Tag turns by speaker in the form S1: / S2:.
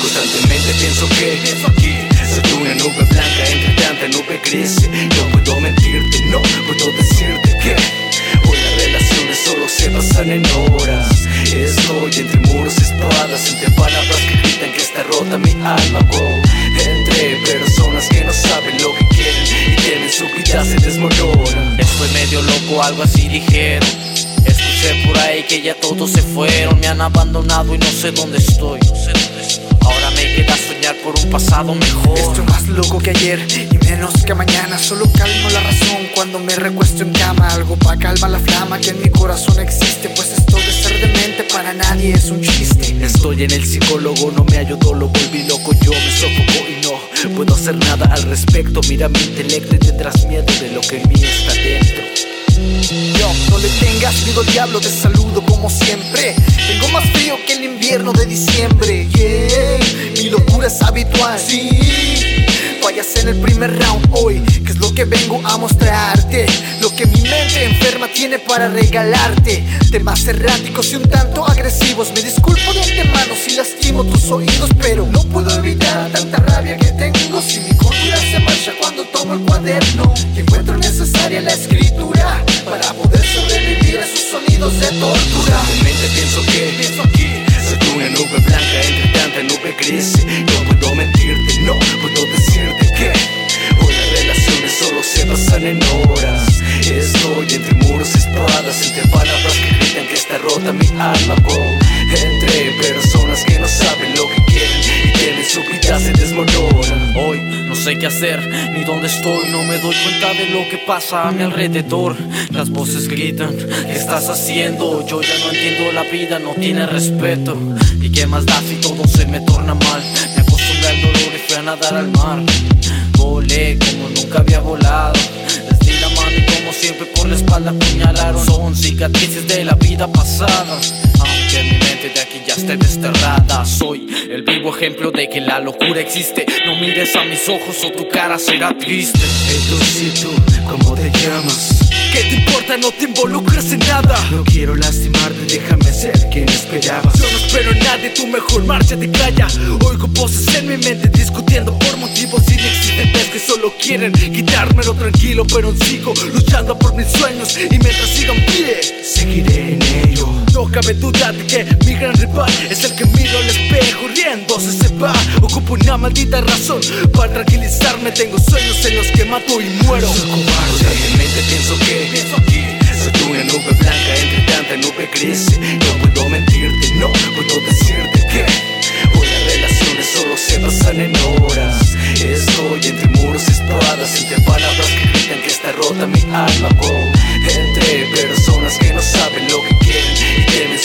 S1: Constantemente pienso que soy una nube blanca entre tanta nube gris. No puedo mentirte, no puedo decirte que hoy las relaciones solo se basan en horas. Estoy entre muros, y espadas, entre palabras que gritan que está rota mi alma. Wow. Entre personas que
S2: algo así ligero. Escuché por ahí que ya todos se fueron, me han abandonado y no sé dónde estoy. Ahora me queda soñar por un pasado mejor.
S3: Estoy más loco que ayer y menos que mañana. Solo calmo la razón cuando me recuesto en cama. Algo para calmar la flama que en mi corazón existe. Pues esto de ser demente para nadie es un chiste.
S1: Estoy en el psicólogo, no me ayudó, lo volví loco, yo me sofoco y no puedo hacer nada al respecto. Mira mi intelecto y tendrás miedo de lo que en mí está dentro.
S3: Yo, no le tengas miedo al diablo, te saludo como siempre. Tengo más frío que el invierno de diciembre. Yeah, mi locura es habitual. Sí, fallas en el primer round hoy. Que es lo que vengo a mostrarte? Lo que mi mente enferma tiene para regalarte. Temas erráticos y un tanto agresivos. Me disculpo de antemano
S2: hacer ni dónde estoy, no me doy cuenta de lo que pasa a mi alrededor. Las voces gritan, ¿qué estás haciendo? Yo ya no entiendo la vida, no tiene respeto. ¿Y qué más da si todo se me torna mal? Me acostumbré al dolor y fui a nadar al mar. Son cicatrices de la vida pasada. Aunque mi mente de aquí ya esté desterrada, soy el vivo ejemplo de que la locura existe. No mires a mis ojos o tu cara será triste.
S1: Entonces tú, ¿cómo te llamas?
S3: ¿Qué te importa? No te involucres en nada.
S1: No quiero lastimarte, déjame ser quien esperabas.
S3: Yo no espero en nadie, tu mejor marcha te calla. Oigo voces en mi mente discutiendo por motivos solo quieren quitármelo tranquilo, pero sigo luchando por mis sueños y mientras siga en pie,
S1: Seguiré en ello.
S3: no cabe duda de que mi gran rival es el que miro al espejo riéndose se va. Ocupo una maldita razón para tranquilizarme. Tengo sueños en los que mato y muero.
S1: Constantemente pienso que soy una nube blanca entre tanta nube gris. Entre muros espadas, entre palabras que gritan que está rota mi alma. wow. Entre personas que no saben lo que quieren y tienen